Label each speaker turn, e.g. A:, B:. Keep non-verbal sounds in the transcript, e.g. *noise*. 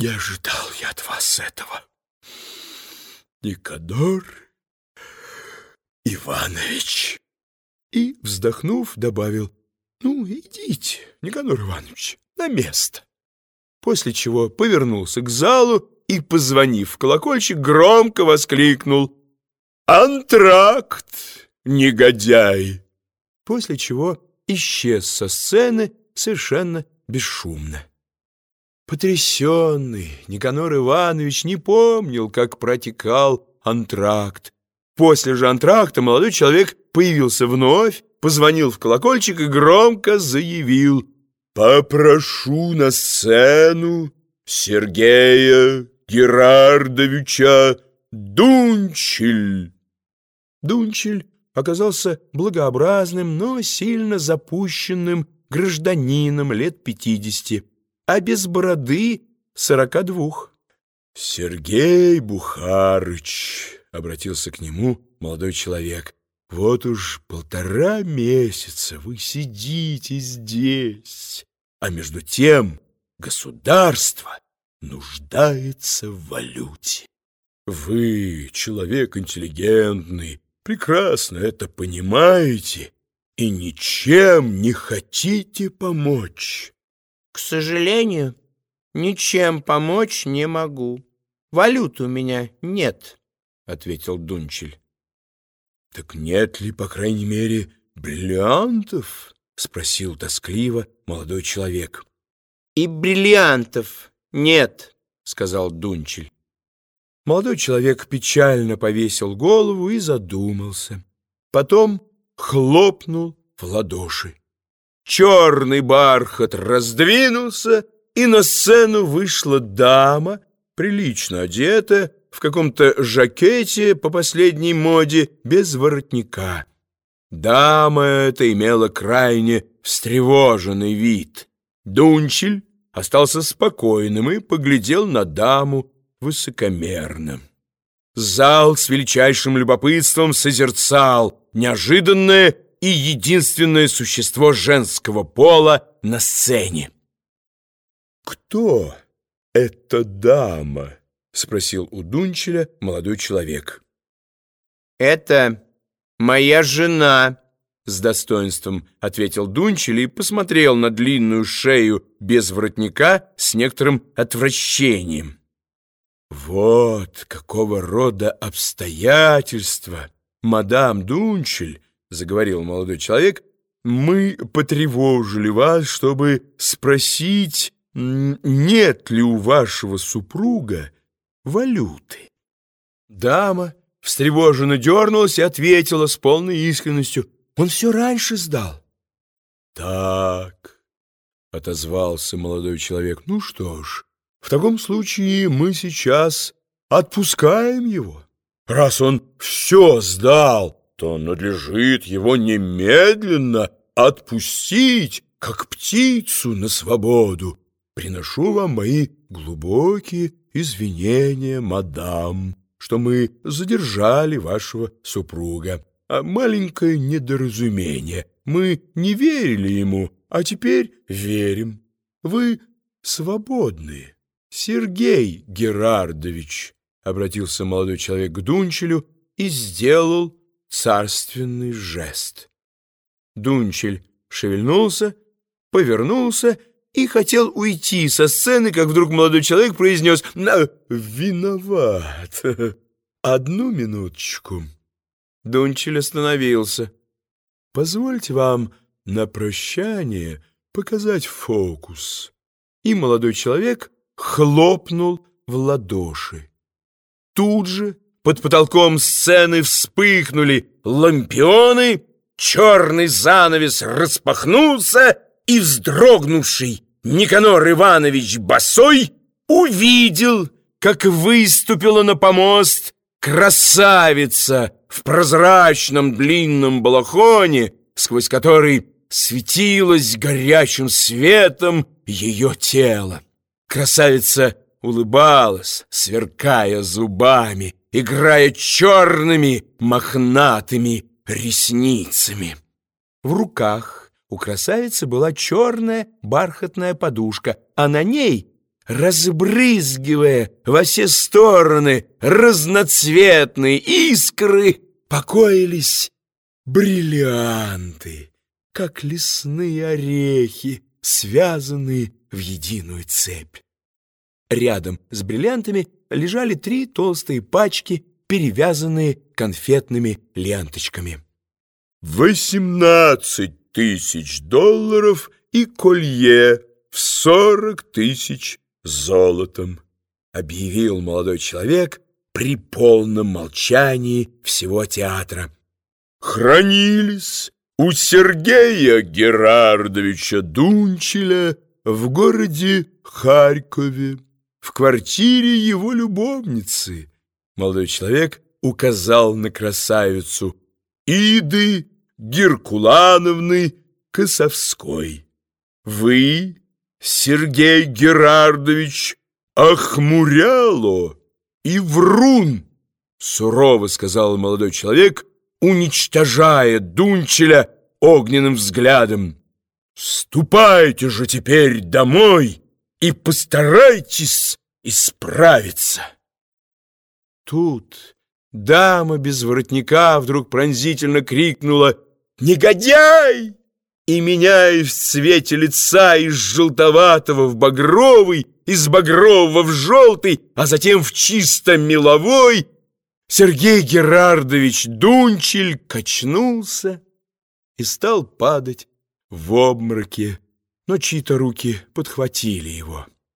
A: Не ожидал я от вас этого. Никодор Иванович. И, вздохнув, добавил, ну, идите, Никодор Иванович, на место. После чего повернулся к залу и, позвонив в колокольчик, громко воскликнул «Антракт, негодяй!» После чего исчез со сцены совершенно бесшумно. Потрясенный Никанор Иванович не помнил, как протекал антракт. После же антракта молодой человек появился вновь, позвонил в колокольчик и громко заявил «Попрошу на сцену Сергея Герардовича Дунчель». Дунчель оказался благообразным, но сильно запущенным гражданином лет пятидесяти а без бороды сорока двух. «Сергей Бухарыч», — обратился к нему молодой человек, — «вот уж полтора месяца вы сидите здесь, а между тем государство нуждается в валюте. Вы, человек интеллигентный, прекрасно это понимаете и ничем не хотите помочь».
B: К сожалению, ничем помочь не могу. Валют у меня нет, — ответил Дунчель.
A: — Так нет ли, по крайней мере, бриллиантов? — спросил тоскливо молодой человек.
B: — И бриллиантов нет, — сказал Дунчель.
A: Молодой человек печально повесил голову и задумался. Потом хлопнул в ладоши черный бархат раздвинулся, и на сцену вышла дама, прилично одетая, в каком-то жакете по последней моде, без воротника. Дама эта имела крайне встревоженный вид. Дунчель остался спокойным и поглядел на даму высокомерно. Зал с величайшим любопытством созерцал неожиданное и единственное существо женского пола на сцене. «Кто эта дама?» — спросил у Дунчеля молодой человек.
B: «Это моя жена», — с достоинством ответил Дунчель и посмотрел на длинную шею без воротника с некоторым отвращением.
A: «Вот какого рода обстоятельства, мадам Дунчель!» — заговорил молодой человек, — «мы потревожили вас, чтобы спросить, нет ли у вашего супруга валюты». Дама встревоженно дернулась и ответила с полной искренностью, «Он все раньше сдал». «Так», — отозвался молодой человек, — «ну что ж, в таком случае мы сейчас отпускаем его, раз он все сдал» то надлежит его немедленно отпустить, как птицу на свободу. Приношу вам мои глубокие извинения, мадам, что мы задержали вашего супруга. А маленькое недоразумение. Мы не верили ему, а теперь верим. Вы свободны. Сергей Герардович, — обратился молодой человек к Дунчелю и сделал царственный жест. Дунчель шевельнулся, повернулся и хотел уйти со сцены, как вдруг молодой человек произнес «Виноват! *laughs* Одну минуточку!» Дунчель остановился. «Позвольте вам на прощание показать фокус». И молодой человек хлопнул в ладоши. Тут же под потолком сцены вспыхнули лампионы, черный занавес распахнулся, и вздрогнувший Никанор Иванович Босой увидел, как выступила на помост красавица в прозрачном длинном балахоне, сквозь который светилось горячим светом ее тело. Красавица улыбалась, сверкая зубами, играя черными мохнатыми ресницами. В руках у красавицы была черная бархатная подушка, а на ней
B: разбрызгивая во все стороны разноцветные искры, покоились бриллианты, как лесные орехи, связанные в единую цепь. Рядом с бриллиантами лежали три толстые пачки, перевязанные конфетными ленточками.
A: «Восемнадцать тысяч долларов и колье в сорок тысяч золотом»,
B: объявил молодой человек при полном молчании всего театра.
A: «Хранились у Сергея Герардовича Дунчеля в городе Харькове, в квартире его любовницы».
B: Молодой человек указал на красавицу
A: Иды Геркулановны Косовской. Вы, Сергей Герардович, охмуряло и врун,
B: сурово сказал молодой человек, уничтожая Дунчеля огненным взглядом.
A: Ступайте же теперь домой и постарайтесь исправиться.
B: Тут дама без воротника вдруг пронзительно крикнула «Негодяй!» и, меняясь в цвете лица из желтоватого в багровый, из багрового в желтый, а затем в чисто меловой, Сергей Герардович Дунчель качнулся и стал падать в обмороке, но чьи-то руки подхватили его.